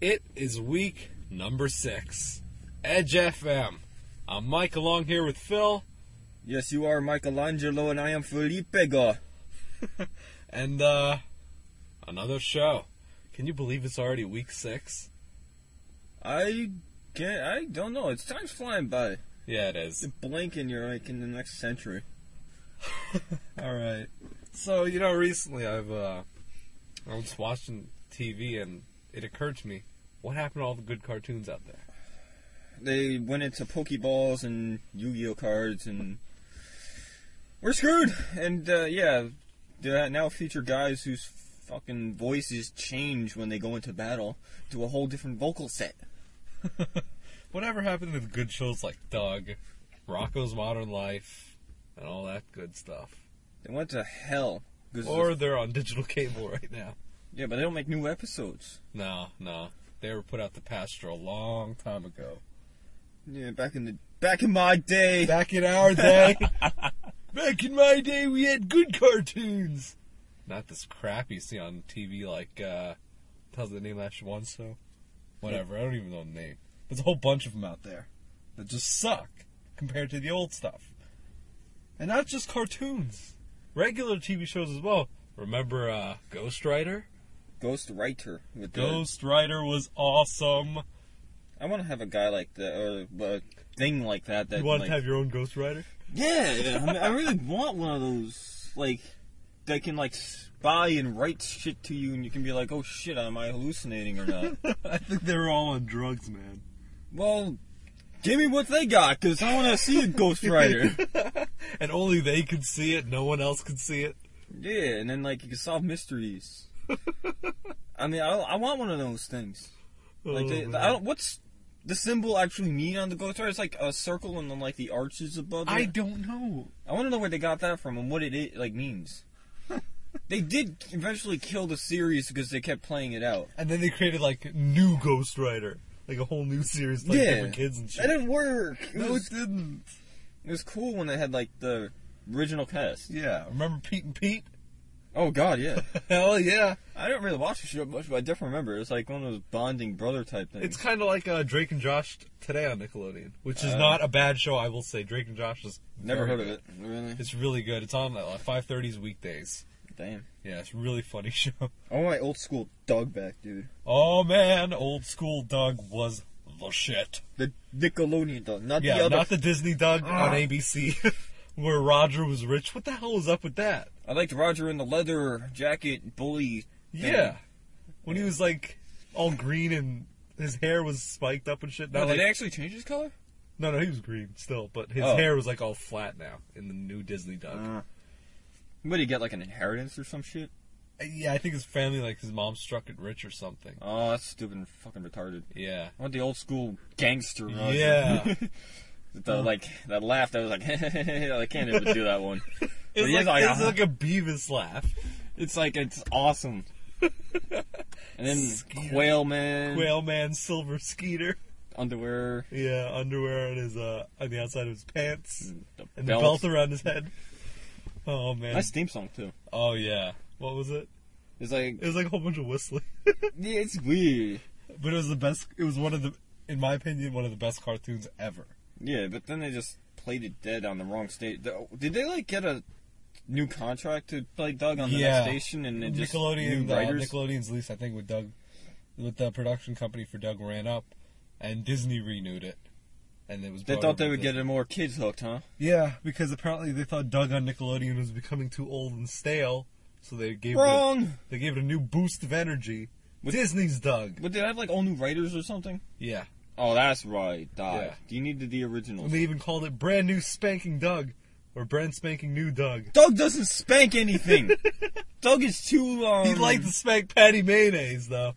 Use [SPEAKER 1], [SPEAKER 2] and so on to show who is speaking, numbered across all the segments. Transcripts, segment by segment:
[SPEAKER 1] It is week number six. Edge FM. I'm Mike along here with Phil,
[SPEAKER 2] Yes, you are Michelangelo, and I am Felipe
[SPEAKER 1] and uh another show. Can you believe it's already week six?
[SPEAKER 2] I can't. I don't know. It's time's flying by.
[SPEAKER 1] Yeah, it is.
[SPEAKER 2] You blink and you're like in the next century.
[SPEAKER 1] All right. So you know, recently I've uh, I was watching TV and it occurred to me, what happened to all the good cartoons out there?
[SPEAKER 2] They went into Pokeballs and Yu-Gi-Oh cards, and we're screwed. And uh, yeah, they now feature guys whose fucking voices change when they go into battle to a whole different vocal set.
[SPEAKER 1] Whatever happened to the good shows like Doug, Rocko's Modern Life, and all that good stuff?
[SPEAKER 2] They went to hell.
[SPEAKER 1] Or they're on digital cable right now.
[SPEAKER 2] yeah, but they don't make new episodes.
[SPEAKER 1] No, no. They were put out to pasture a long time ago.
[SPEAKER 2] Yeah, back in the back in my day.
[SPEAKER 1] Back in our day. Back in my day, we had good cartoons. Not this crap you see on TV like, uh, tells the name of that one show. Whatever, I don't even know the name. There's a whole bunch of them out there that just suck compared to the old stuff. And not just cartoons. Regular TV shows as well. Remember, uh, Ghostwriter?
[SPEAKER 2] Ghost Writer. With the-
[SPEAKER 1] Ghost Rider was awesome.
[SPEAKER 2] I want to have a guy like that, or a thing like that. That
[SPEAKER 1] You want
[SPEAKER 2] like,
[SPEAKER 1] to have your own Ghostwriter?
[SPEAKER 2] Yeah, I, mean, I really want one of those, like, that can like spy and write shit to you, and you can be like, "Oh shit, am I hallucinating or not?"
[SPEAKER 1] I think they were all on drugs, man.
[SPEAKER 2] well, give me what they got, cause I want to see a Ghostwriter.
[SPEAKER 1] and only they could see it, no one else could see it.
[SPEAKER 2] yeah, and then like you can solve mysteries. I mean, I, I want one of those things. Like,
[SPEAKER 1] Oh,
[SPEAKER 2] they. I don't, what's the symbol actually mean on the Ghostwriter? It's like a circle and then like the arches above it.
[SPEAKER 1] I don't know.
[SPEAKER 2] I want to know where they got that from and what it like means. they did eventually kill the series because they kept playing it out.
[SPEAKER 1] And then they created like new Ghostwriter, like a whole new series, like
[SPEAKER 2] Yeah.
[SPEAKER 1] different kids and
[SPEAKER 2] That didn't work. It,
[SPEAKER 1] No,
[SPEAKER 2] was,
[SPEAKER 1] it didn't.
[SPEAKER 2] it was cool when they had like the original cast.
[SPEAKER 1] Yeah, remember Pete and Pete?
[SPEAKER 2] Oh God, yeah.
[SPEAKER 1] Hell yeah!
[SPEAKER 2] I don't really watch the show much, but I definitely remember. It's like one of those bonding brother type things.
[SPEAKER 1] It's kind of like uh, Drake and Josh today on Nickelodeon, which is
[SPEAKER 2] Uh,
[SPEAKER 1] not a bad show. I will say Drake and Josh is
[SPEAKER 2] Never
[SPEAKER 1] very
[SPEAKER 2] heard of
[SPEAKER 1] good.
[SPEAKER 2] it. Really?
[SPEAKER 1] It's really good. It's on uh, five thirties weekdays.
[SPEAKER 2] Damn.
[SPEAKER 1] Yeah, it's a really funny show.
[SPEAKER 2] I want my old school Doug back, dude.
[SPEAKER 1] Oh man, old school Doug was the shit.
[SPEAKER 2] The Nickelodeon Doug, not
[SPEAKER 1] Yeah,
[SPEAKER 2] the other.
[SPEAKER 1] not the Disney Doug on
[SPEAKER 2] Ah.
[SPEAKER 1] ABC, where Roger was rich. What the hell was up with that?
[SPEAKER 2] I liked Roger in the leather jacket bully. thing.
[SPEAKER 1] Yeah, when he was like all green and his hair was spiked up and shit.
[SPEAKER 2] No,
[SPEAKER 1] Not
[SPEAKER 2] did
[SPEAKER 1] like,
[SPEAKER 2] they actually change his color?
[SPEAKER 1] no, no, he was green still, but his
[SPEAKER 2] Oh.
[SPEAKER 1] hair was like all flat now in the new Disney Doug.
[SPEAKER 2] Uh, what did he get? Like an inheritance or some shit?
[SPEAKER 1] yeah, I think his family, like his mom, struck it rich or something.
[SPEAKER 2] Oh, that's stupid and fucking retarded.
[SPEAKER 1] Yeah,
[SPEAKER 2] I want the old school gangster. Roger.
[SPEAKER 1] Yeah.
[SPEAKER 2] the like that laugh. That was like I can't even do that one.
[SPEAKER 1] it
[SPEAKER 2] But
[SPEAKER 1] was
[SPEAKER 2] he
[SPEAKER 1] like,
[SPEAKER 2] like,
[SPEAKER 1] it was
[SPEAKER 2] ah.
[SPEAKER 1] like a Beavis laugh.
[SPEAKER 2] It's like it's awesome. and then
[SPEAKER 1] Skeeter.
[SPEAKER 2] Quail Man
[SPEAKER 1] Whale Man, Silver Skeeter.
[SPEAKER 2] underwear,
[SPEAKER 1] Yeah, underwear on his uh on the outside of his pants
[SPEAKER 2] the
[SPEAKER 1] and
[SPEAKER 2] belt.
[SPEAKER 1] the belt around his head. Oh man.
[SPEAKER 2] Nice theme song too.
[SPEAKER 1] Oh yeah. What was it?
[SPEAKER 2] It's like
[SPEAKER 1] It was like a whole bunch of whistling.
[SPEAKER 2] yeah, it's weird.
[SPEAKER 1] but it was the best it was one of the in my opinion, one of the best cartoons ever.
[SPEAKER 2] Yeah, but then they just played it dead on the wrong state. Did they like get a new contract to play Doug on the
[SPEAKER 1] Yeah.
[SPEAKER 2] next station and it just
[SPEAKER 1] Nickelodeon
[SPEAKER 2] new
[SPEAKER 1] uh. Nickelodeon's lease I think with Doug with the production company for Doug ran up and Disney renewed it. And it was
[SPEAKER 2] They thought they would
[SPEAKER 1] to-
[SPEAKER 2] get more kids hooked, huh?
[SPEAKER 1] Yeah, because apparently they thought Doug on Nickelodeon was becoming too old and stale, so they gave it,
[SPEAKER 2] Wrong.
[SPEAKER 1] they gave it a new boost of energy. With, Disney's Doug.
[SPEAKER 2] But did they have like all new writers or something?
[SPEAKER 1] Yeah.
[SPEAKER 2] Oh, that's right. Die.
[SPEAKER 1] Yeah.
[SPEAKER 2] You needed the originals.
[SPEAKER 1] And they even called it brand new spanking Doug. Or brand spanking new Doug.
[SPEAKER 2] Doug doesn't spank anything. Doug is too. Um,
[SPEAKER 1] He'd like to spank Patty Mayonnaise though.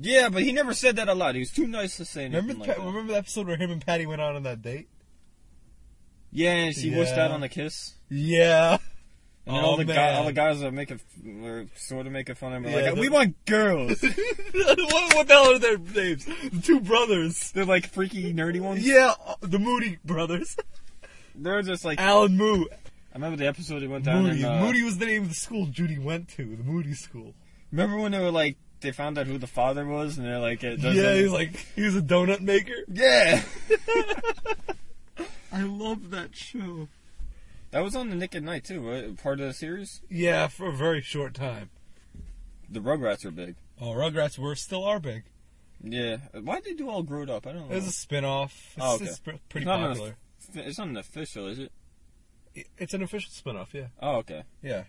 [SPEAKER 2] Yeah, but he never said that a lot. He was too nice to say anything
[SPEAKER 1] Remember
[SPEAKER 2] like
[SPEAKER 1] Pa-
[SPEAKER 2] that.
[SPEAKER 1] remember the episode where him and Patty went out on that date?
[SPEAKER 2] Yeah, and she wished
[SPEAKER 1] Yeah.
[SPEAKER 2] out on the kiss.
[SPEAKER 1] Yeah.
[SPEAKER 2] And
[SPEAKER 1] Oh,
[SPEAKER 2] all the
[SPEAKER 1] man.
[SPEAKER 2] guy, all the guys are making, were sort of making fun of him.
[SPEAKER 1] Yeah,
[SPEAKER 2] like, we want girls.
[SPEAKER 1] what, what the hell are their names? The two brothers.
[SPEAKER 2] They're like freaky nerdy ones.
[SPEAKER 1] Yeah, the Moody brothers.
[SPEAKER 2] They're just like.
[SPEAKER 1] Alan Moo.
[SPEAKER 2] I remember the episode they went down.
[SPEAKER 1] Moody.
[SPEAKER 2] And, uh,
[SPEAKER 1] Moody was the name of the school Judy went to, the Moody School.
[SPEAKER 2] Remember when they were like they found out who the father was, and they're like, it doesn't-
[SPEAKER 1] Yeah, he's like he was a donut maker.
[SPEAKER 2] yeah. I love that show. That was on the Nick at Night too, right? Part of the series.
[SPEAKER 1] Yeah, for a very short time.
[SPEAKER 2] The Rugrats are big.
[SPEAKER 1] Oh, Rugrats were still are big.
[SPEAKER 2] Yeah. why did they do all grown up? I don't know.
[SPEAKER 1] It was a spin-off. It's,
[SPEAKER 2] Oh, okay.
[SPEAKER 1] it's pretty
[SPEAKER 2] It's not
[SPEAKER 1] popular.
[SPEAKER 2] It's not an official, is it?
[SPEAKER 1] It's an official spin-off, yeah.
[SPEAKER 2] Oh, okay.
[SPEAKER 1] Yeah.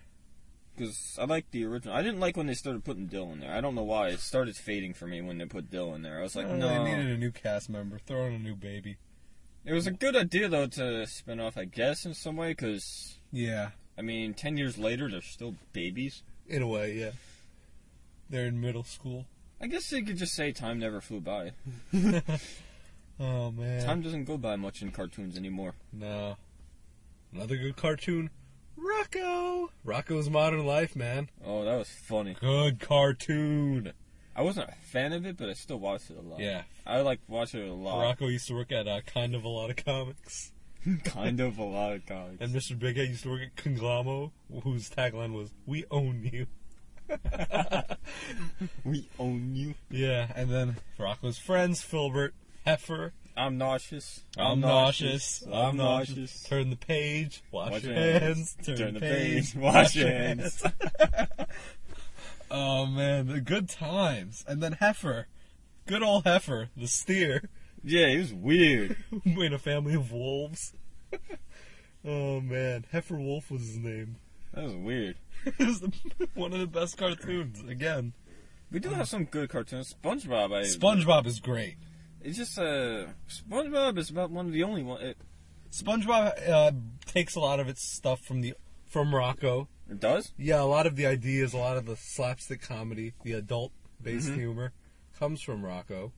[SPEAKER 2] Because I like the original. I didn't like when they started putting Dill in there. I don't know why. It started fading for me when they put Dill in there. I was like, no.
[SPEAKER 1] They needed a new cast member. Throw in a new baby.
[SPEAKER 2] It was a good idea though to spin off, I guess, in some way. Because
[SPEAKER 1] Yeah.
[SPEAKER 2] I mean, ten years later, they're still babies.
[SPEAKER 1] In a way, yeah. They're in middle school.
[SPEAKER 2] I guess they could just say time never flew by.
[SPEAKER 1] Oh man.
[SPEAKER 2] Time doesn't go by much in cartoons anymore.
[SPEAKER 1] No. Another good cartoon. Rocko. Rocko's Modern Life, man.
[SPEAKER 2] Oh, that was funny.
[SPEAKER 1] Good cartoon.
[SPEAKER 2] I wasn't a fan of it, but I still watched it a lot.
[SPEAKER 1] Yeah.
[SPEAKER 2] I like watching it a lot.
[SPEAKER 1] Rocko used to work at uh, kind of a lot of comics.
[SPEAKER 2] kind of a lot of comics.
[SPEAKER 1] And Mr. Big Head used to work at Conglom-O, whose tagline was "We own you."
[SPEAKER 2] we own you.
[SPEAKER 1] Yeah, and then Rocko's friends, Filburt, Heffer,
[SPEAKER 2] I'm nauseous.
[SPEAKER 1] I'm, nauseous,
[SPEAKER 2] I'm nauseous.
[SPEAKER 1] Turn the page, wash,
[SPEAKER 2] Wash
[SPEAKER 1] your
[SPEAKER 2] your
[SPEAKER 1] hands, turn, the page,
[SPEAKER 2] wash your hands.
[SPEAKER 1] oh man, the good times. And then Heffer, good old Heffer, the steer,
[SPEAKER 2] Yeah, he was weird.
[SPEAKER 1] in a family of wolves. oh man, Heffer Wolfe was his name.
[SPEAKER 2] That was weird.
[SPEAKER 1] it was the, one of the best cartoons. Again,
[SPEAKER 2] We do have some good cartoons. SpongeBob, I
[SPEAKER 1] SpongeBob is great.
[SPEAKER 2] It's just uh, SpongeBob is about one of the only one. It,
[SPEAKER 1] SpongeBob uh, takes a lot of its stuff from the from Rocko.
[SPEAKER 2] it does.
[SPEAKER 1] Yeah, a lot of the ideas, a lot of the slapstick comedy, the adult-based
[SPEAKER 2] Mhm.
[SPEAKER 1] humor, comes from Rocko.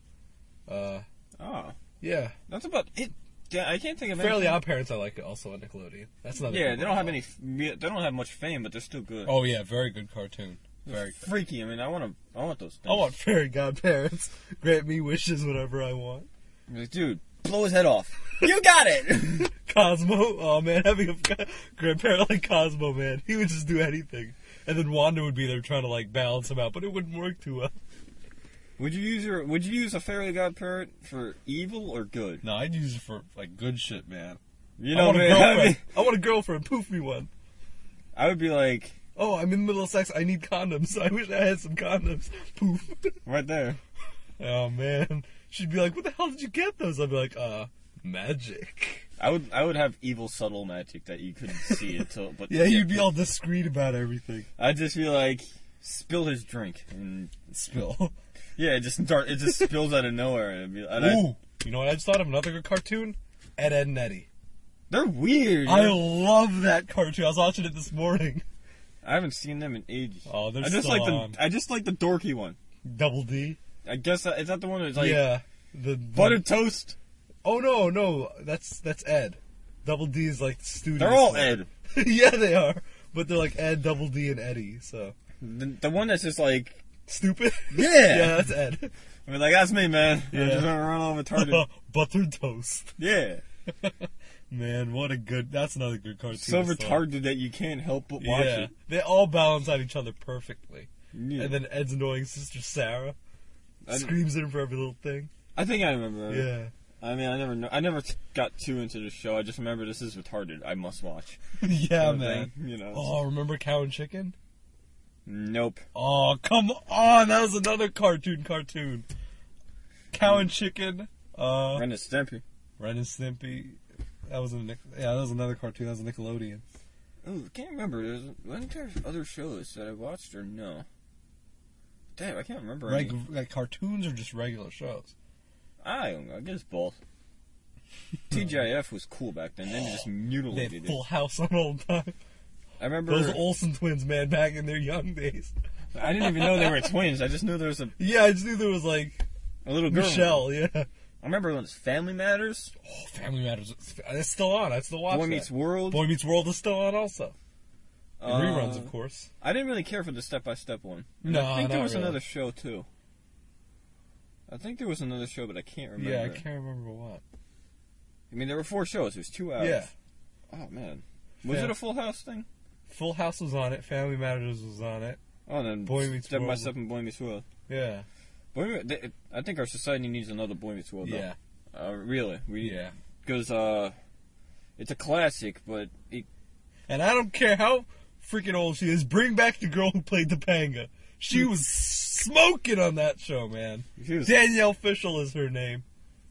[SPEAKER 1] Uh,
[SPEAKER 2] Oh,
[SPEAKER 1] yeah,
[SPEAKER 2] that's about it. Yeah, I can't think of
[SPEAKER 1] Fairly
[SPEAKER 2] anything.
[SPEAKER 1] Odd Parents. I like it also on Nickelodeon. That's another.
[SPEAKER 2] Yeah, they don't have any. They don't have much fame, but they're still good.
[SPEAKER 1] Oh yeah, very good cartoon. Very.
[SPEAKER 2] Freaky. I mean, I want to. I want those things.
[SPEAKER 1] I want fairy godparents. Grant me wishes whenever I want.
[SPEAKER 2] Like, dude, blow his head off. you got it.
[SPEAKER 1] Cosmo. Oh man, having a grandparent like Cosmo, man, he would just do anything. And then Wanda would be there trying to like balance him out, but it wouldn't work too well.
[SPEAKER 2] would you use your? Would you use a fairy godparent for evil or good?
[SPEAKER 1] No, I'd use it for like good shit, man.
[SPEAKER 2] You
[SPEAKER 1] I
[SPEAKER 2] know,
[SPEAKER 1] want a
[SPEAKER 2] man. I, mean,
[SPEAKER 1] I want a girlfriend. Poof me one.
[SPEAKER 2] I would be like
[SPEAKER 1] Oh, I'm in the middle of sex. I need condoms. I wish I had some condoms. Poof.
[SPEAKER 2] right there.
[SPEAKER 1] oh man. She'd be like, "What the hell did you get those?" I'd be like, "Uh, magic."
[SPEAKER 2] I would. I would have evil subtle magic that you couldn't see until. But
[SPEAKER 1] Yeah, you'd be all discreet about everything.
[SPEAKER 2] I'd just be like, spill his drink, and
[SPEAKER 1] Spill.
[SPEAKER 2] yeah, it just start. It just spills out of nowhere, and, be, and I,
[SPEAKER 1] Ooh, you know what? I just thought of another good cartoon. Ed, Ed, and Eddy.
[SPEAKER 2] they're weird.
[SPEAKER 1] I love that cartoon. I was watching it this morning.
[SPEAKER 2] I haven't seen them in ages.
[SPEAKER 1] Oh, they're
[SPEAKER 2] I just
[SPEAKER 1] still
[SPEAKER 2] like
[SPEAKER 1] on.
[SPEAKER 2] the. I just like the dorky one.
[SPEAKER 1] Double D.
[SPEAKER 2] I guess that, is that the one that's like
[SPEAKER 1] yeah. The, the
[SPEAKER 2] buttered toast.
[SPEAKER 1] Oh no, no, that's that's Ed. Double D is like studio.
[SPEAKER 2] They're all. Ed.
[SPEAKER 1] yeah, they are. But they're like Ed, Double D, and Eddy. So
[SPEAKER 2] The, the one that's just like,
[SPEAKER 1] stupid.
[SPEAKER 2] Yeah.
[SPEAKER 1] yeah, that's Ed.
[SPEAKER 2] I mean, like that's me, man.
[SPEAKER 1] Yeah.
[SPEAKER 2] I'm just run all retarded.
[SPEAKER 1] Buttered toast.
[SPEAKER 2] yeah,
[SPEAKER 1] Man, what a good. That's another good cartoon.
[SPEAKER 2] so retarded that you can't help but watch
[SPEAKER 1] Yeah,
[SPEAKER 2] it.
[SPEAKER 1] they all balance out each other perfectly.
[SPEAKER 2] Yeah.
[SPEAKER 1] And then Ed's annoying sister Sarah
[SPEAKER 2] I,
[SPEAKER 1] screams at him for every little thing.
[SPEAKER 2] I think I remember.
[SPEAKER 1] Yeah,
[SPEAKER 2] I mean, I never, know, I never got too into the show. I just remember this is retarded. I must watch.
[SPEAKER 1] yeah,
[SPEAKER 2] kind of
[SPEAKER 1] man.
[SPEAKER 2] thing, You know.
[SPEAKER 1] Oh, remember Cow and Chicken?
[SPEAKER 2] Nope.
[SPEAKER 1] Oh, come on! That was another cartoon. Cartoon. Cow and Chicken. Uh,
[SPEAKER 2] Ren and Stimpy.
[SPEAKER 1] Ren and Stimpy. That was a Nic- yeah. That was another cartoon. That was a Nickelodeon.
[SPEAKER 2] Oh, I can't remember. There's, weren't there other shows that I watched or no? Damn, I can't remember. any.
[SPEAKER 1] Like cartoons or just regular shows.
[SPEAKER 2] I don't know. I guess both. TGIF was cool back then. Then they just
[SPEAKER 1] They
[SPEAKER 2] mutilated
[SPEAKER 1] had
[SPEAKER 2] it.
[SPEAKER 1] Full House on all the time.
[SPEAKER 2] I remember.
[SPEAKER 1] Those Olsen twins, man, back in their young days.
[SPEAKER 2] I didn't even know they were twins. I just knew there was a,
[SPEAKER 1] Yeah, I just knew there was like
[SPEAKER 2] a little girl.
[SPEAKER 1] Michelle. Yeah.
[SPEAKER 2] I remember when it was Family Matters,
[SPEAKER 1] Oh, Family Matters. It's still on. I still watch
[SPEAKER 2] Boy
[SPEAKER 1] that.
[SPEAKER 2] Meets World.
[SPEAKER 1] Boy Meets World is still on also. And
[SPEAKER 2] Uh,
[SPEAKER 1] reruns, of course.
[SPEAKER 2] I didn't really care for the step by step one. And
[SPEAKER 1] No,
[SPEAKER 2] I think there was
[SPEAKER 1] really.
[SPEAKER 2] another show too. I think there was another show, but I can't remember.
[SPEAKER 1] Yeah, I can't remember what.
[SPEAKER 2] I mean, there were four shows. There's two hours.
[SPEAKER 1] Yeah.
[SPEAKER 2] Oh man, was
[SPEAKER 1] Yeah.
[SPEAKER 2] it a Full House thing?
[SPEAKER 1] Full House was on it. Family Matters was on it.
[SPEAKER 2] Oh, and then
[SPEAKER 1] Boy Meets
[SPEAKER 2] Step by Step and Boy Meets World.
[SPEAKER 1] Yeah.
[SPEAKER 2] Boy, I think our society needs another Boy Meets World. though.
[SPEAKER 1] Yeah.
[SPEAKER 2] Uh, really, we
[SPEAKER 1] Yeah.
[SPEAKER 2] because uh, it's a classic, but it,
[SPEAKER 1] And I don't care how freaking old she is. Bring back the girl who played Topanga. She was smoking on that show, man.
[SPEAKER 2] was,
[SPEAKER 1] Danielle Fishel is her name.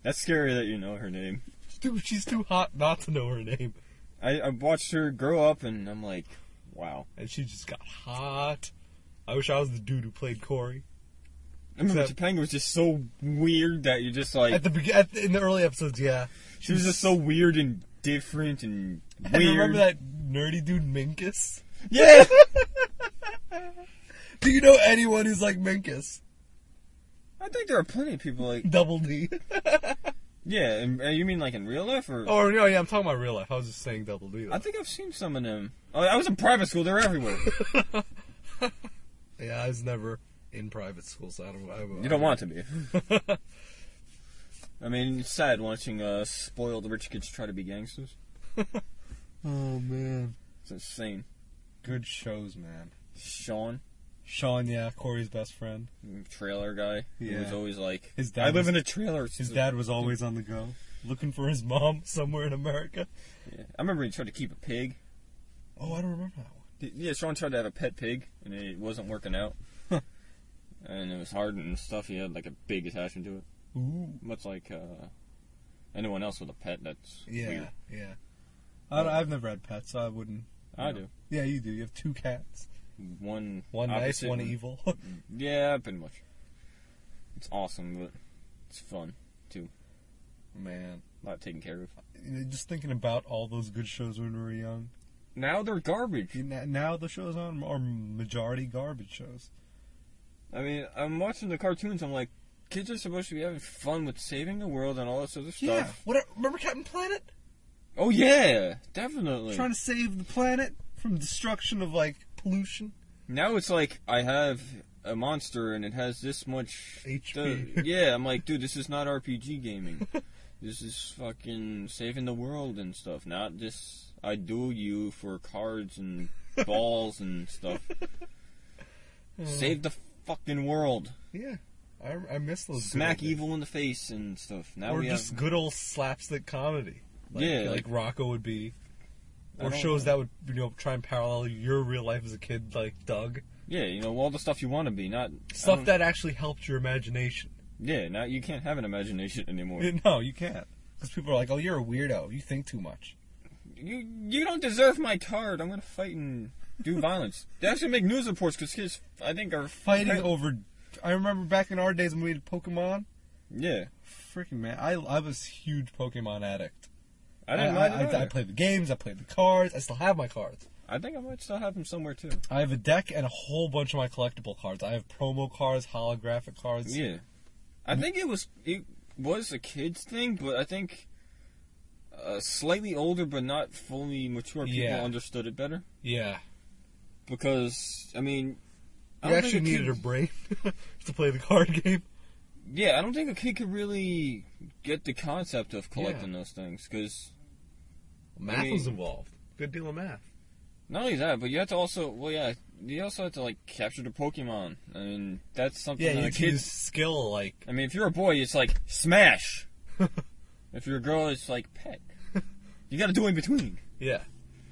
[SPEAKER 2] that's scary that you know her name.
[SPEAKER 1] Dude, she's too hot not to know her name.
[SPEAKER 2] I, I watched her grow up, and I'm like, wow.
[SPEAKER 1] And she just got hot. I wish I was the dude who played Cory.
[SPEAKER 2] I remember
[SPEAKER 1] Except-
[SPEAKER 2] Topanga was just so weird that you're just like,
[SPEAKER 1] At the, at the in the early episodes, yeah.
[SPEAKER 2] she was just so weird and different and
[SPEAKER 1] And
[SPEAKER 2] weird.
[SPEAKER 1] remember that nerdy dude Minkus?
[SPEAKER 2] Yeah.
[SPEAKER 1] Do you know anyone who's like Minkus?
[SPEAKER 2] I think there are plenty of people like,
[SPEAKER 1] Double D.
[SPEAKER 2] yeah. And, uh, you mean like in real life, or
[SPEAKER 1] oh no, yeah, I'm talking about real life. I was just saying double D.
[SPEAKER 2] I think I've seen some of them. Oh, I was in private school; they're everywhere.
[SPEAKER 1] yeah, I was never in private schools. I don't. I,
[SPEAKER 2] you don't want to be. I mean, it's sad watching uh, spoiled rich kids try to be gangsters.
[SPEAKER 1] Oh man,
[SPEAKER 2] It's insane.
[SPEAKER 1] good shows, man.
[SPEAKER 2] Shawn,
[SPEAKER 1] Shawn, yeah, Cory's best friend.
[SPEAKER 2] trailer guy, who was always like,
[SPEAKER 1] His dad.
[SPEAKER 2] "I
[SPEAKER 1] dad
[SPEAKER 2] live in a trailer."
[SPEAKER 1] His dad was always on the go, looking for his mom somewhere in America.
[SPEAKER 2] Yeah. I remember he tried to keep a pig.
[SPEAKER 1] Oh, I don't remember that one.
[SPEAKER 2] Yeah, Shawn tried to have a pet pig, and it wasn't working out. And it was hard and stuff. He had like a big attachment to it,
[SPEAKER 1] Ooh,
[SPEAKER 2] much like uh, anyone else with a pet. That's
[SPEAKER 1] yeah,
[SPEAKER 2] weird.
[SPEAKER 1] yeah. I don't, I've never had pets, so I wouldn't.
[SPEAKER 2] I do.
[SPEAKER 1] Yeah, you do. You have two cats.
[SPEAKER 2] One
[SPEAKER 1] One nice,
[SPEAKER 2] opposite,
[SPEAKER 1] one evil.
[SPEAKER 2] Yeah, pretty much. It's awesome, but it's fun too.
[SPEAKER 1] Man,
[SPEAKER 2] A lot taken care of.
[SPEAKER 1] You know, just thinking about all those good shows when we were young.
[SPEAKER 2] Now they're garbage.
[SPEAKER 1] N- Now the shows on are majority garbage shows.
[SPEAKER 2] I mean, I'm watching the cartoons. I'm like, kids are supposed to be having fun with saving the world and all this other stuff.
[SPEAKER 1] Yeah. What? Remember Captain Planet?
[SPEAKER 2] Oh yeah, definitely.
[SPEAKER 1] Trying to save the planet from destruction of like pollution.
[SPEAKER 2] Now it's like I have a monster and it has this much
[SPEAKER 1] HP.
[SPEAKER 2] Yeah, I'm like, dude, this is not RPG gaming. this is fucking saving the world and stuff. Not just I duel you for cards and balls and stuff. Save the fucking world.
[SPEAKER 1] Yeah, I, I miss those.
[SPEAKER 2] Smack
[SPEAKER 1] good old
[SPEAKER 2] evil in the face and stuff. Now
[SPEAKER 1] or
[SPEAKER 2] we
[SPEAKER 1] just
[SPEAKER 2] have
[SPEAKER 1] good old slapstick comedy. Like,
[SPEAKER 2] Yeah,
[SPEAKER 1] like,
[SPEAKER 2] like-
[SPEAKER 1] Rocko would be, or shows that would you know try and parallel your real life as a kid, like Doug.
[SPEAKER 2] yeah, you know all the stuff you want to be. Not
[SPEAKER 1] Stuff that actually helped your imagination.
[SPEAKER 2] yeah. Now you can't have an imagination anymore.
[SPEAKER 1] No, you can't. Because people are like, "Oh, you're a weirdo. You think too much."
[SPEAKER 2] You you don't deserve my card. I'm gonna fight and do violence. They actually make news reports because kids, I think, are
[SPEAKER 1] Fighting
[SPEAKER 2] fight-
[SPEAKER 1] over. I remember back in our days when we had Pokemon.
[SPEAKER 2] Yeah,
[SPEAKER 1] Freaking man, I I was a huge Pokemon addict.
[SPEAKER 2] I didn't
[SPEAKER 1] I, I. I, I played the games. I played the cards. I still have my cards.
[SPEAKER 2] I think I might still have them somewhere too.
[SPEAKER 1] I have a deck and a whole bunch of my collectible cards. I have promo cards, holographic cards.
[SPEAKER 2] Yeah, I think it was it was a kids thing, but I think uh, slightly older but not fully mature people
[SPEAKER 1] Yeah.
[SPEAKER 2] understood it better
[SPEAKER 1] Yeah.
[SPEAKER 2] Because I mean, I
[SPEAKER 1] You actually needed a brain to play the card game.
[SPEAKER 2] Yeah, I don't think a kid could really get the concept of collecting those things because
[SPEAKER 1] Math
[SPEAKER 2] mean-
[SPEAKER 1] was involved. Good deal of math.
[SPEAKER 2] not only that, but you have to also well, yeah, you also have to like capture the Pokemon. I mean, that's something
[SPEAKER 1] Yeah,
[SPEAKER 2] that a
[SPEAKER 1] can
[SPEAKER 2] kid.
[SPEAKER 1] skill like
[SPEAKER 2] I mean, if you're a boy, it's like smash. if you're a girl, it's like peck. You got to do in between.
[SPEAKER 1] yeah,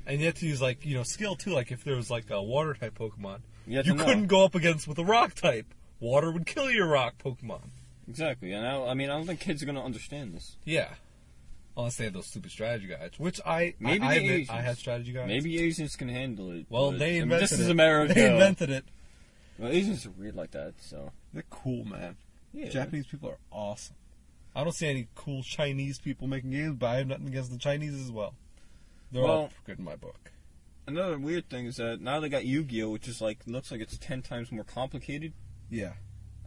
[SPEAKER 1] and you have to use like you know skill too. Like if there was like a water type Pokemon,
[SPEAKER 2] You,
[SPEAKER 1] you couldn't go up against with a rock type. Water would kill your rock Pokemon.
[SPEAKER 2] exactly. And I, I mean, I don't think kids are gonna understand this.
[SPEAKER 1] Yeah. Unless they have those stupid strategy guides, which I
[SPEAKER 2] Maybe
[SPEAKER 1] I, I admit
[SPEAKER 2] Asians.
[SPEAKER 1] I had strategy guides.
[SPEAKER 2] Maybe Asians can handle it.
[SPEAKER 1] Well,
[SPEAKER 2] but,
[SPEAKER 1] they
[SPEAKER 2] I mean,
[SPEAKER 1] invented
[SPEAKER 2] this
[SPEAKER 1] it.
[SPEAKER 2] is America.
[SPEAKER 1] They invented it.
[SPEAKER 2] Well, Asians are weird like that, so
[SPEAKER 1] They're cool, man.
[SPEAKER 2] yeah.
[SPEAKER 1] Japanese people are awesome. I don't see any cool Chinese people making games, but I have nothing against the Chinese as well. They're all
[SPEAKER 2] Well-
[SPEAKER 1] good in my book.
[SPEAKER 2] Another weird thing is that now they got Yu-Gi-Oh, which is like looks like it's ten times more complicated.
[SPEAKER 1] Yeah.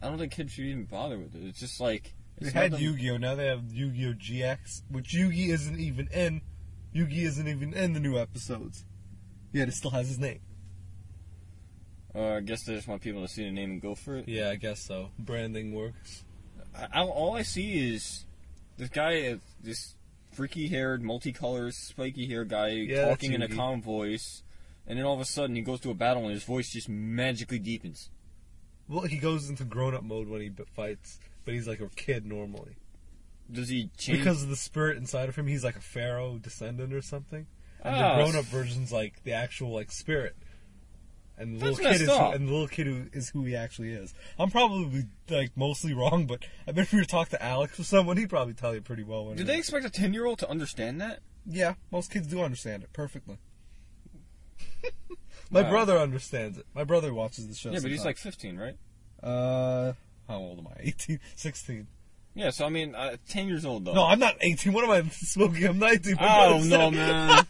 [SPEAKER 2] I don't think kids should even bother with it. It's just like
[SPEAKER 1] They had Yu-Gi-Oh! Now they have Yu-Gi-Oh! GX, which Yu-Gi isn't even in. Yu-Gi isn't even in the new episodes. Yet it still has his name.
[SPEAKER 2] Uh, I guess they just want people to see the name and go for it.
[SPEAKER 1] Yeah, I guess so. Branding works.
[SPEAKER 2] I, I- all I see is this guy, uh, this freaky-haired, multicolored, spiky-haired guy
[SPEAKER 1] Yeah,
[SPEAKER 2] talking in a calm voice, and then all of a sudden he goes to a battle and his voice just magically deepens.
[SPEAKER 1] Well, he goes into grown up mode when he fights, but he's like a kid normally.
[SPEAKER 2] Does he change?
[SPEAKER 1] Because of the spirit inside of him, he's like a pharaoh descendant or something. And
[SPEAKER 2] Ah,
[SPEAKER 1] the grown up version's like the actual like spirit. And the
[SPEAKER 2] That's
[SPEAKER 1] little kid is who,
[SPEAKER 2] up.
[SPEAKER 1] and the little kid who is who he actually is. I'm probably like mostly wrong, but I bet if you were to talk to Alex or someone, he'd probably tell you pretty well. When
[SPEAKER 2] Did they expect a ten year old to understand that?
[SPEAKER 1] Yeah, most kids do understand it perfectly. My
[SPEAKER 2] Wow.
[SPEAKER 1] brother understands it. My brother watches the show.
[SPEAKER 2] Yeah, but he's
[SPEAKER 1] sometimes.
[SPEAKER 2] like fifteen, right?
[SPEAKER 1] uh, how old am I? 18, 16.
[SPEAKER 2] Yeah, so I mean, uh, ten years old though.
[SPEAKER 1] No, I'm not 18. What am I smoking? I'm 19. My
[SPEAKER 2] Oh no, man!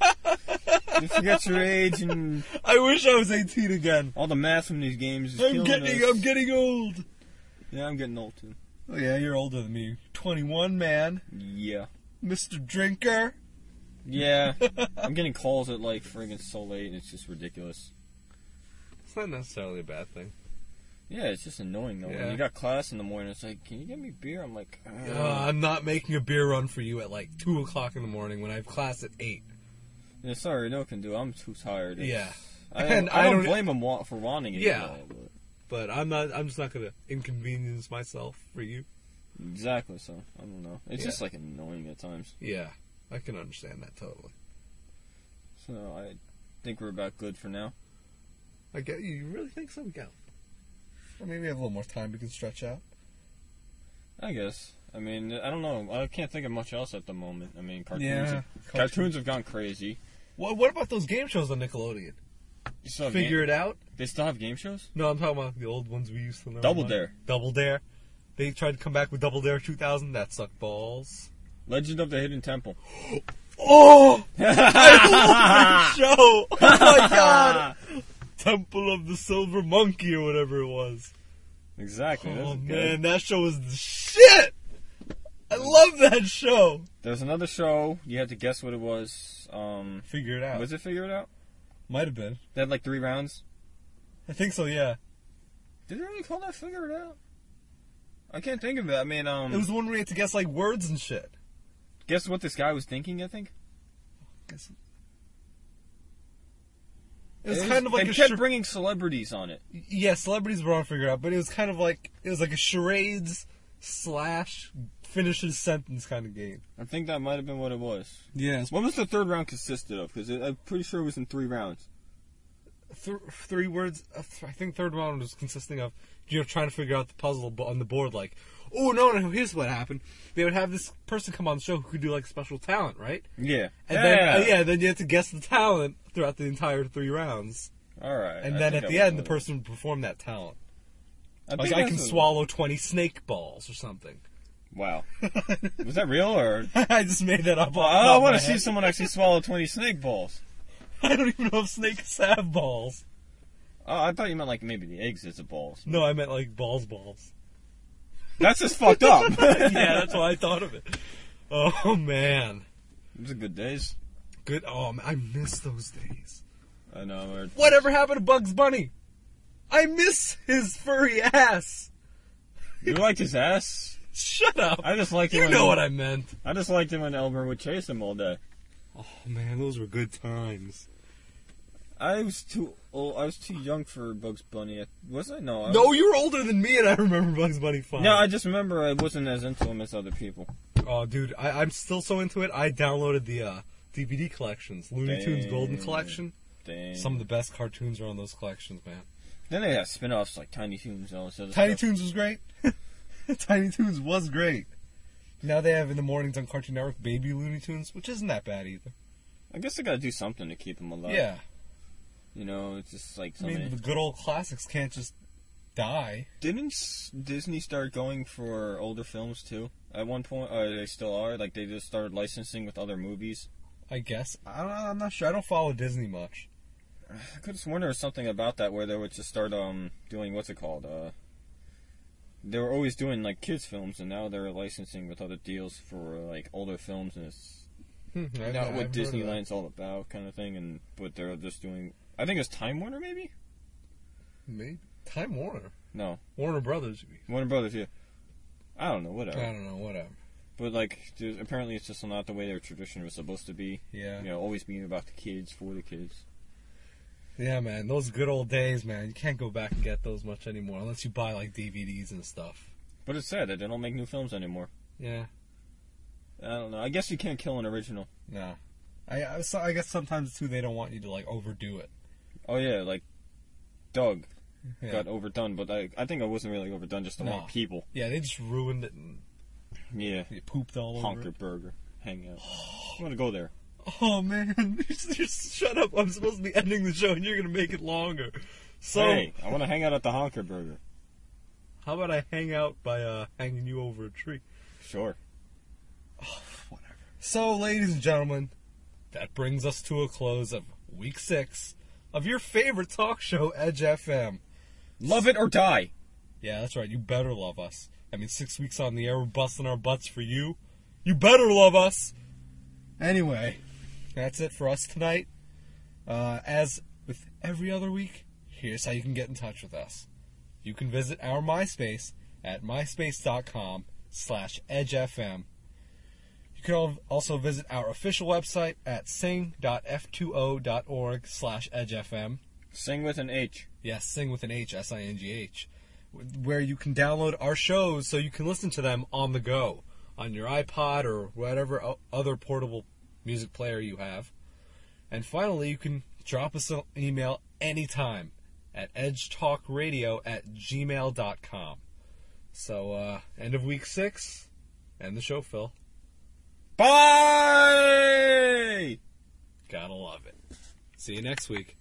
[SPEAKER 2] You forget your age and
[SPEAKER 1] I wish I was 18 again.
[SPEAKER 2] all the math from these games is
[SPEAKER 1] I'm
[SPEAKER 2] killing
[SPEAKER 1] getting,
[SPEAKER 2] us.
[SPEAKER 1] I'm getting old.
[SPEAKER 2] Yeah, I'm getting old too.
[SPEAKER 1] Oh yeah, you're older than me. 21, man.
[SPEAKER 2] Yeah.
[SPEAKER 1] Mr. Drinker.
[SPEAKER 2] Yeah. I'm getting calls at like friggin' so late and it's just ridiculous.
[SPEAKER 1] It's not necessarily a bad thing.
[SPEAKER 2] Yeah, it's just annoying though.
[SPEAKER 1] Yeah.
[SPEAKER 2] When you got class in the morning, it's like, can you get me beer? I'm like, uh,
[SPEAKER 1] Uh, I'm not making a beer run for you at like 2 o'clock in the morning when I have class at 8.
[SPEAKER 2] Yeah, sorry, no can do. I'm too tired. It's-
[SPEAKER 1] Yeah.
[SPEAKER 2] I,
[SPEAKER 1] And
[SPEAKER 2] I,
[SPEAKER 1] I
[SPEAKER 2] don't
[SPEAKER 1] don't-
[SPEAKER 2] blame him for wanting it.
[SPEAKER 1] Yeah.
[SPEAKER 2] you know, but-
[SPEAKER 1] But I'm not, I'm just not gonna inconvenience myself for you.
[SPEAKER 2] exactly. So I don't know. It's
[SPEAKER 1] Yeah.
[SPEAKER 2] just like annoying at times.
[SPEAKER 1] Yeah, I can understand that totally.
[SPEAKER 2] So I think we're about good for now.
[SPEAKER 1] I get you. You really think so? We got. Or maybe we have a little more time we can stretch out.
[SPEAKER 2] I guess. I mean, I don't know. I can't think of much else at the moment. I mean, cartoons.
[SPEAKER 1] Yeah,
[SPEAKER 2] have, cartoons have gone crazy.
[SPEAKER 1] What What about those game shows on Nickelodeon?
[SPEAKER 2] You still have
[SPEAKER 1] Figure
[SPEAKER 2] game-
[SPEAKER 1] it out.
[SPEAKER 2] They still have game shows.
[SPEAKER 1] No, I'm talking about the old ones we used to know.
[SPEAKER 2] Double
[SPEAKER 1] about.
[SPEAKER 2] Dare.
[SPEAKER 1] Double Dare. They tried to come back with Double Dare 2000. That sucked balls.
[SPEAKER 2] Legend of the Hidden Temple.
[SPEAKER 1] Oh, that show! Oh my god! Temple of the Silver Monkey or whatever it was.
[SPEAKER 2] Exactly.
[SPEAKER 1] Oh
[SPEAKER 2] that's good.
[SPEAKER 1] man, that show was the shit. I love that show.
[SPEAKER 2] There's another show. You had to guess what it was. Um,
[SPEAKER 1] Figure it out.
[SPEAKER 2] was it Figure It Out?
[SPEAKER 1] Might have been.
[SPEAKER 2] They had like three rounds.
[SPEAKER 1] I think so. Yeah.
[SPEAKER 2] Did they really call that Figure It Out? I can't think of it. I mean, um,
[SPEAKER 1] It was the one where you had to guess like words and shit.
[SPEAKER 2] guess what this guy was thinking. I think
[SPEAKER 1] Guess- It was kind of like
[SPEAKER 2] they
[SPEAKER 1] a
[SPEAKER 2] kept
[SPEAKER 1] char-
[SPEAKER 2] bringing celebrities on it.
[SPEAKER 1] yeah, celebrities were on figure out, but it was kind of like it was like a charades slash finishes sentence kind of game.
[SPEAKER 2] I think that might have been what it was.
[SPEAKER 1] Yes.
[SPEAKER 2] What was the third round consisted of? Because I'm pretty sure it was in three rounds.
[SPEAKER 1] th- three words. uh, th- I think third round was consisting of you know trying to figure out the puzzle on the board. Like, oh no, no, here's what happened. They would have this person come on the show who could do like special talent, right?
[SPEAKER 2] Yeah.
[SPEAKER 1] And then uh, yeah, then you had to guess the talent throughout the entire three rounds,
[SPEAKER 2] All right.
[SPEAKER 1] and
[SPEAKER 2] I
[SPEAKER 1] then at
[SPEAKER 2] I
[SPEAKER 1] the end, the person would perform that talent.
[SPEAKER 2] I
[SPEAKER 1] Like I can swallow twenty snake balls or something.
[SPEAKER 2] Wow. was that real or?
[SPEAKER 1] I just made that up. The
[SPEAKER 2] I, want to see someone actually swallow 20 snake balls.
[SPEAKER 1] I don't even know if snakes have balls.
[SPEAKER 2] Oh, I thought you meant like maybe the eggs as a balls.
[SPEAKER 1] No, I meant like balls, balls.
[SPEAKER 2] That's just fucked up.
[SPEAKER 1] yeah, that's why I thought of it. Oh man,
[SPEAKER 2] Those are good days.
[SPEAKER 1] good. Oh, man, I miss those days.
[SPEAKER 2] I know. we're-
[SPEAKER 1] Whatever happened to Bugs Bunny? I miss his furry ass.
[SPEAKER 2] You liked his ass.
[SPEAKER 1] Shut up.
[SPEAKER 2] I just liked him.
[SPEAKER 1] you
[SPEAKER 2] when-
[SPEAKER 1] know what I meant.
[SPEAKER 2] I just liked him when Elmer would chase him all day.
[SPEAKER 1] Oh man, those were good times.
[SPEAKER 2] I was too old. I was too young for Bugs Bunny. Was I? No. I
[SPEAKER 1] No,
[SPEAKER 2] was-
[SPEAKER 1] you were older than me, and I remember Bugs Bunny fine.
[SPEAKER 2] No, I just remember I wasn't as into him as other people.
[SPEAKER 1] Oh, dude, I, I'm still so into it. I downloaded the uh, DVD collections, Looney Tunes Golden Collection.
[SPEAKER 2] Dang.
[SPEAKER 1] Some of the best cartoons are on those collections, man.
[SPEAKER 2] Then they have spin-offs like Tiny Toons and all this other
[SPEAKER 1] Tiny
[SPEAKER 2] stuff.
[SPEAKER 1] Toons was great. Tiny Toons was great. Now they have in the mornings on Cartoon Network Baby Looney Tunes, which isn't that bad either.
[SPEAKER 2] I guess they gotta do something to keep them alive.
[SPEAKER 1] yeah,
[SPEAKER 2] You know, it's just like
[SPEAKER 1] I mean the good old classics can't just die.
[SPEAKER 2] Didn't s- Disney start going for older films too? At one point, or they still are. Like they just started licensing with other movies.
[SPEAKER 1] I guess I don't, I'm not sure. I don't follow Disney much.
[SPEAKER 2] I could have sworn there was something about that where they would just start um doing what's it called? Uh, they were always doing like kids films, and now they're licensing with other deals for like older films, and it's
[SPEAKER 1] Hmm, I've-
[SPEAKER 2] not what
[SPEAKER 1] heard of that.
[SPEAKER 2] Disneyland's all about, kind of thing. And but they're just doing. I think it's Time Warner, maybe.
[SPEAKER 1] Maybe Time Warner,
[SPEAKER 2] No,
[SPEAKER 1] Warner Brothers.
[SPEAKER 2] Warner Brothers. Yeah. I don't know. Whatever.
[SPEAKER 1] I don't know. Whatever.
[SPEAKER 2] But like, apparently, it's just not the way their tradition was supposed to be.
[SPEAKER 1] Yeah.
[SPEAKER 2] You know, always being about the kids for the kids.
[SPEAKER 1] Yeah, man, those good old days, man. You can't go back and get those much anymore unless you buy like DVDs and stuff.
[SPEAKER 2] But it's sad that they don't make new films anymore.
[SPEAKER 1] Yeah,
[SPEAKER 2] I don't know. I guess you can't kill an original.
[SPEAKER 1] no. I I, so I guess sometimes too they don't want you to like overdo it.
[SPEAKER 2] Oh yeah, like Doug
[SPEAKER 1] Yeah.
[SPEAKER 2] got overdone, but I I think it wasn't really overdone. Just the
[SPEAKER 1] No.
[SPEAKER 2] wrong people.
[SPEAKER 1] Yeah, they just ruined it and
[SPEAKER 2] Yeah,
[SPEAKER 1] they pooped all over.
[SPEAKER 2] Honker. Burger, hang out. I want to go there.
[SPEAKER 1] Oh man, just shut up! I'm supposed to be ending the show and you're gonna make it longer. So
[SPEAKER 2] hey, I want to hang out at the Honker Burger.
[SPEAKER 1] how about I hang out by uh, hanging you over a tree?
[SPEAKER 2] Sure.
[SPEAKER 1] Oh, Whatever. So, ladies and gentlemen, that brings us to a close of week six of your favorite talk show, Edge FM.
[SPEAKER 2] Love it or die.
[SPEAKER 1] Yeah, that's right. You better love us. I mean, six weeks on the air, we're busting our butts for you. You better love us. Anyway, that's it for us tonight. Uh, as with every other week, here's how you can get in touch with us. You can visit our MySpace at myspace.com slash edgefm. You can also visit our official website at singh.f2o.org slash edgefm.
[SPEAKER 2] Sing with an H.
[SPEAKER 1] Yes, sing with an H, S I N G H, where you can download our shows so you can listen to them on the go on your iPod or whatever other portable music player you have. And finally, you can drop us an email anytime at edgetalkradio at gmail.com. So, uh, end of week six, end the show, Phil.
[SPEAKER 2] Bye.
[SPEAKER 1] Gotta love it. See you next week.